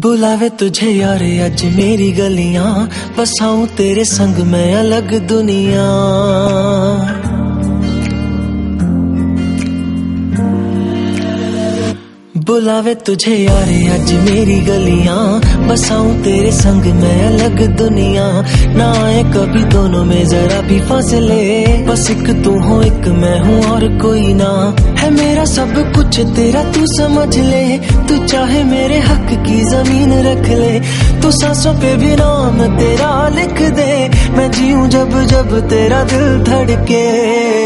बुलावे तुझे यार अज मेरी गलियाँ बसाऊं तेरे संग मैं अलग दुनिया। बुलावे तुझे यार, आज मेरी गलियाँ। बसाऊं तेरे संग, मैं अलग दुनिया। ना आए कभी दोनों में, जरा भी फासले। बस एक तू हो, एक मैं हूँ, और कोई ना। है मेरा सब कुछ, तेरा तू समझ ले। तू चाहे मेरे हक की ज़मीन रख ले। तू सांसों पे भी नाम तेरा लिख दे। मैं जीऊं जब जब तेरा दिल धड़के।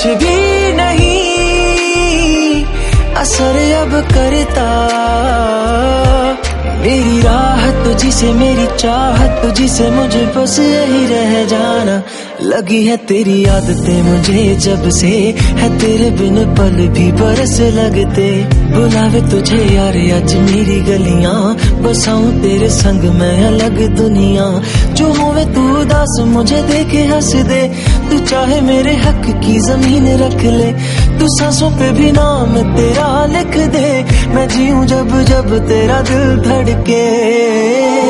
कुछ भी नहीं। असर अब करता। मेरी राहत तुझी से मेरी चाहत तुझी से मुझे बस यही रह जाना। लगी है तेरी आदतें मुझे जब से, है तेरे बिन पल भी बरस लगते। बुलावे तुझे यार, आज मेरी गलियाँ बसाऊं तेरे संग मैं अलग दुनिया। जो होवे तू उदास, मुझे देखे हंस दे। तू चाहे मेरे हक की ज़मीन रख ले। तू सांसों पे भी नाम तेरा लिख दे। मैं जीऊं जब जब तेरा दिल धड़के।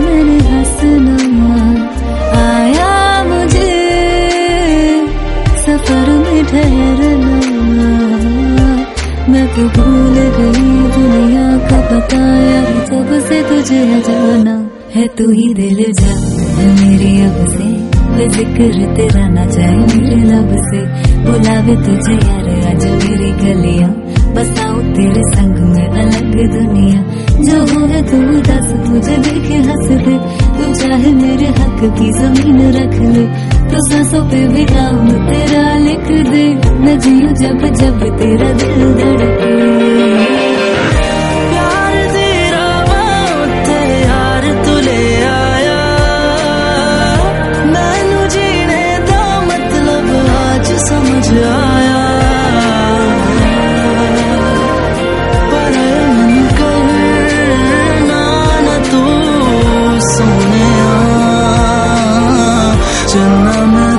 मैंने हंसना आया मुझे। तो तुझे जाना है तू ही दिल जा। मेरी अब से ज़िक्र तेरा ना जाए, मेरे लब से। बुलावे तुझे यार, आज मेरी गलियाँ, बसाऊं तेरे संग में अलग दुनिया। जो होगा तू दस, तुझे देखे हंस दे तू चाहे मेरे हक की ज़मीन रख ले। तो सांसों पे भी काम तेरा लिख दे। मैं जियो जब जब तेरा दिल धड़के in the.